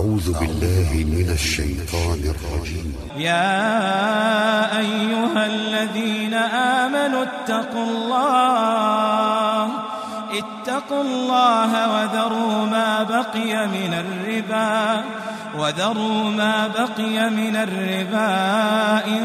أعوذ بالله من الشيطان الرجيم. يا أيها الذين آمنوا اتقوا الله اتقوا الله وذروا ما بقي من الربا وذروا ما بقي من الربا إن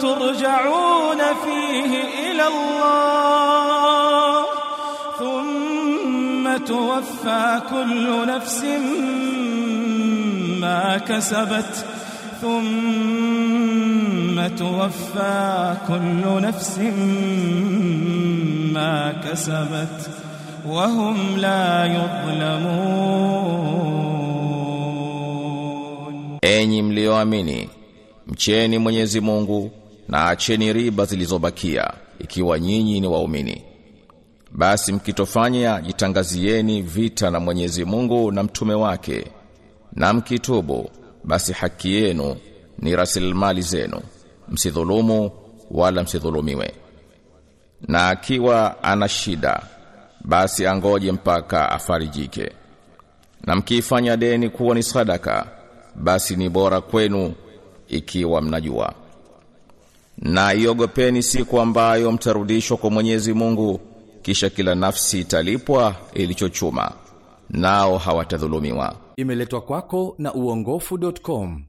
ترجعون فيه إلى الله. ثم توفى كل نفس ما كسبت. ثم توفى كل نفس ما كسبت. وهم لا يظلمون. Enyi mlioamini, mcheni Mwenyezi Mungu na acheni riba zilizobakia ikiwa nyinyi ni waumini. Basi mkitofanya jitangazieni vita na Mwenyezi Mungu na mtume wake na mkitubu basi haki yenu ni rasilimali zenu. Msidhulumu wala msidhulumiwe. Na akiwa ana shida basi angoje mpaka afarijike. Na mkiifanya deni kuwa ni sadaka basi ni bora kwenu ikiwa mnajua na iogopeni siku ambayo mtarudishwa kwa Mwenyezi Mungu kisha kila nafsi italipwa ilichochuma nao hawatadhulumiwa Imeletwa kwako na uongofu.com.